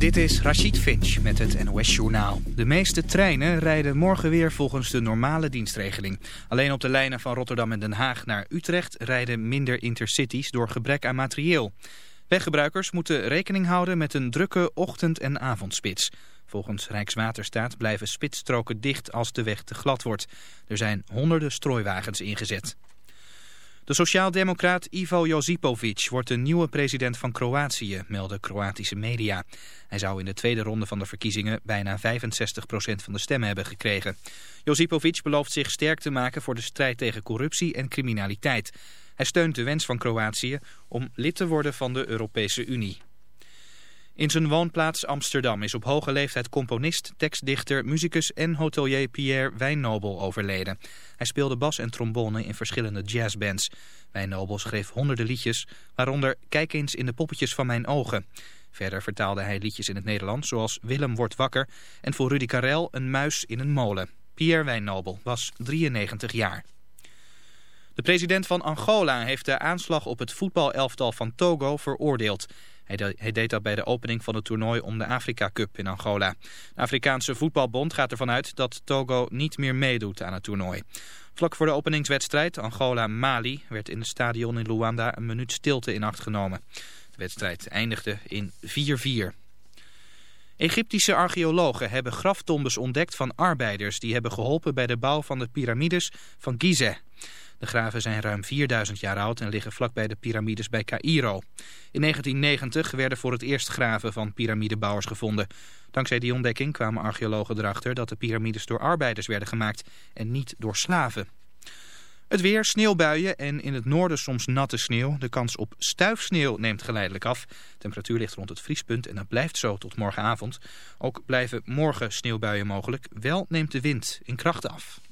Dit is Rachid Finch met het NOS-journaal. De meeste treinen rijden morgen weer volgens de normale dienstregeling. Alleen op de lijnen van Rotterdam en Den Haag naar Utrecht rijden minder intercities door gebrek aan materieel. Weggebruikers moeten rekening houden met een drukke ochtend- en avondspits. Volgens Rijkswaterstaat blijven spitsstroken dicht als de weg te glad wordt. Er zijn honderden strooiwagens ingezet. De sociaaldemocraat Ivo Josipovic wordt de nieuwe president van Kroatië, melden Kroatische media. Hij zou in de tweede ronde van de verkiezingen bijna 65% van de stemmen hebben gekregen. Josipovic belooft zich sterk te maken voor de strijd tegen corruptie en criminaliteit. Hij steunt de wens van Kroatië om lid te worden van de Europese Unie. In zijn woonplaats Amsterdam is op hoge leeftijd componist, tekstdichter, muzikus en hotelier Pierre Wijnnobel overleden. Hij speelde bas en trombone in verschillende jazzbands. Wijnnobel schreef honderden liedjes, waaronder Kijk eens in de poppetjes van mijn ogen. Verder vertaalde hij liedjes in het Nederlands zoals Willem wordt wakker en voor Rudy Karel een muis in een molen. Pierre Wijnnobel was 93 jaar. De president van Angola heeft de aanslag op het voetbalelftal van Togo veroordeeld. Hij, de, hij, deed dat bij de opening van het toernooi om de Afrika Cup in Angola. De Afrikaanse voetbalbond gaat ervan uit dat Togo niet meer meedoet aan het toernooi. Vlak voor de openingswedstrijd Angola-Mali werd in het stadion in Luanda een minuut stilte in acht genomen. De wedstrijd eindigde in 4-4. Egyptische archeologen hebben graftombes ontdekt van arbeiders die hebben geholpen bij de bouw van de piramides van Gizeh. De graven zijn ruim 4000 jaar oud en liggen vlakbij de piramides bij Cairo. In 1990 werden voor het eerst graven van piramidebouwers gevonden. Dankzij die ontdekking kwamen archeologen erachter dat de piramides door arbeiders werden gemaakt en niet door slaven. Het weer, sneeuwbuien en in het noorden soms natte sneeuw. De kans op stuifsneeuw neemt geleidelijk af. De temperatuur ligt rond het vriespunt en dat blijft zo tot morgenavond. Ook blijven morgen sneeuwbuien mogelijk. Wel neemt de wind in kracht af.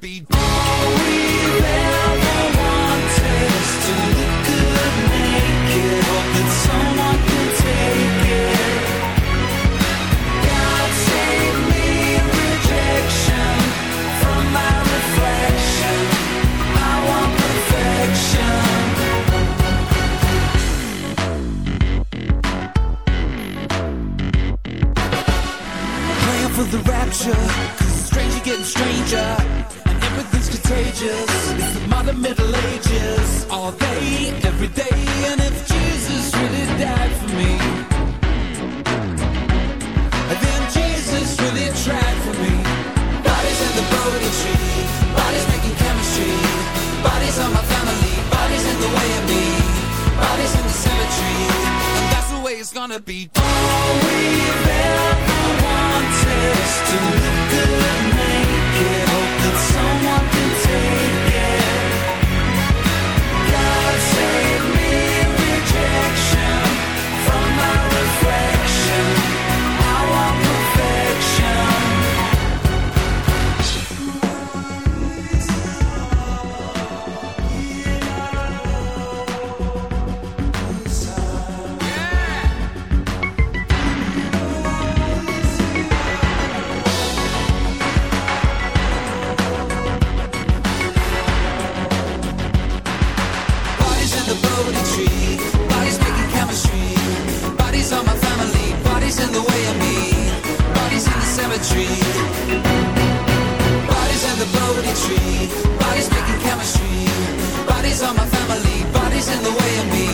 be. poetry. Bodies in the Bodhi tree. Bodies making chemistry. Bodies on my family. Bodies in the way of me.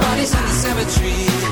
Bodies in the cemetery.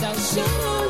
So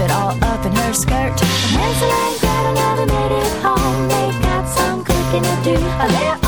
it all up in her skirt. And Hansel and Gretel never made it home. They got some cooking to do. Oh,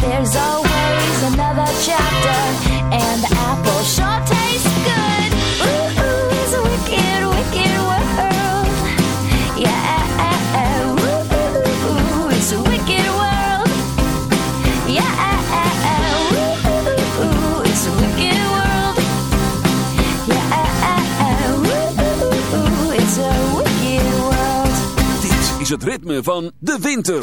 There's always another chapter, and the apple sure tastes good. Ooh, ooh, it's a wicked, wicked world. Yeah, ooh, ooh, ooh it's a wicked world. Yeah, ooh, ooh, ooh it's a wicked world. Yeah, ooh, ooh, ooh it's a wicked world. Dit is het ritme van de winter.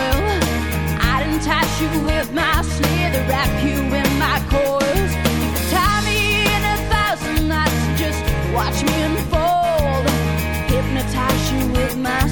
you with my wrap you in my coils. Tie me in a thousand knots, just watch me unfold. Hypnotize you with my